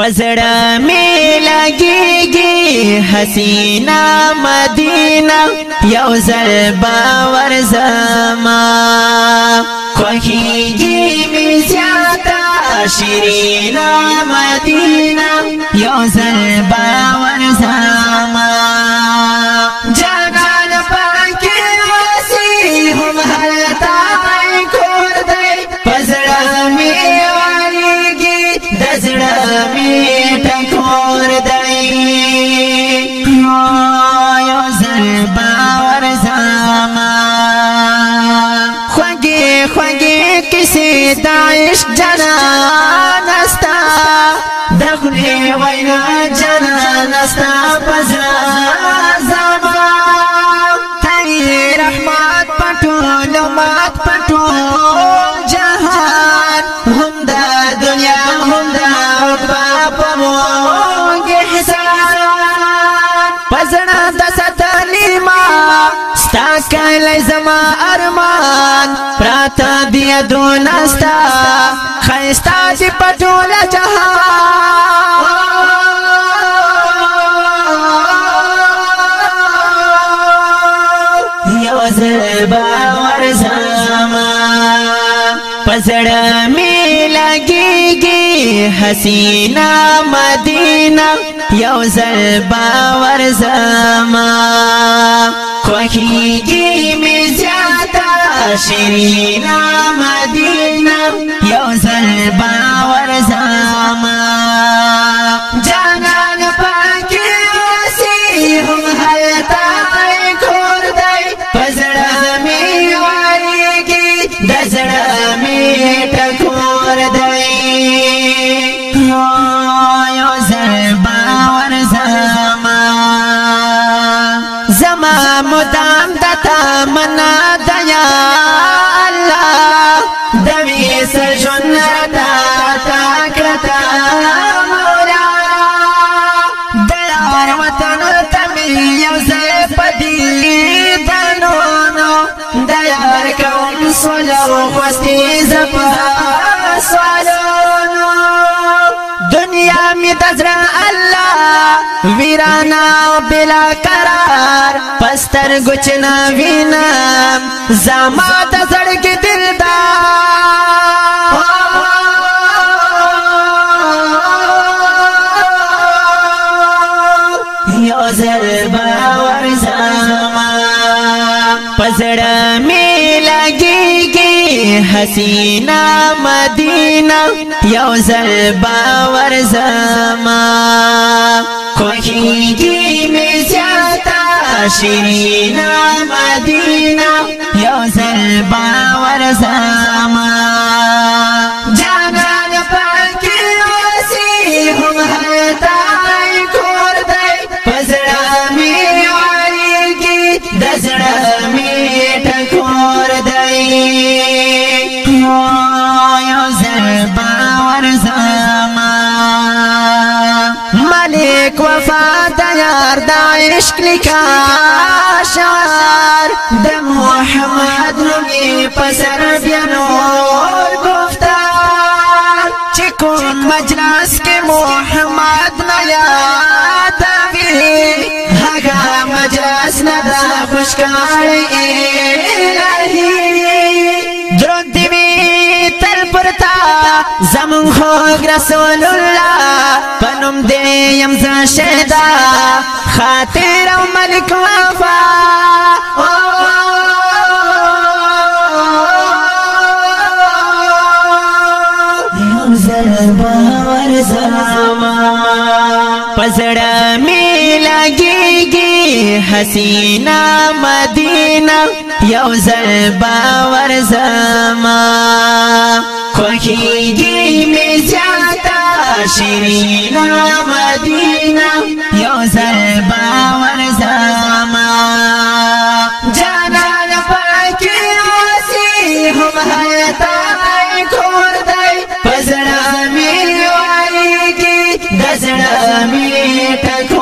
پزړه می لګيږي حسینا مدینہ یو زل باور زما خوخیږي می زیاته شیرینا مدینہ یو زل داعش جنان استا دغلی وینا جنان استا پزران سکایلی زما ارمان پراتا دی درونستا خیستا دی پټول جهان زبا ورزاما پزړه می لګيږي حسینا مدینہ یو زبا ورزاما خوخیگی می زیادا شیرینا مدینہ یو مدام دتا منا دیا الله دوی سجن رتا تا کرتا مولا دلار وطن تمی یوزے پدی دنونو دیار کون سولو خوستی زفا سولونو دنیا می دزران वीराना बिला करार पस्तर गुचना ना वीना जामा दसड़ के पसड़ में लगी गई हसीना मदीना यौजल बावर जमा خوشیگی می زیادا شیرینا مدینا یو زل باور زاو پیار دا عشق لکھا شعر دا محمد رومی پسر بیانور گفتار چکون مجلس کے محمد نیاد آوی حقا مجلس ندا خوشکار الہی درد دیوی رسول اللہ پنم دے یم ز شهدا خاطر او ملک وفا یو زل باور زما پزړه می لګيږي حسینا مدینہ یو زل باور زما خوخیږي می شیرین مدینہ یو زل باور زاما جانان پاکی واسی هم حیطا کور دی پزڑا می وائی کی دزڑا می ٹکو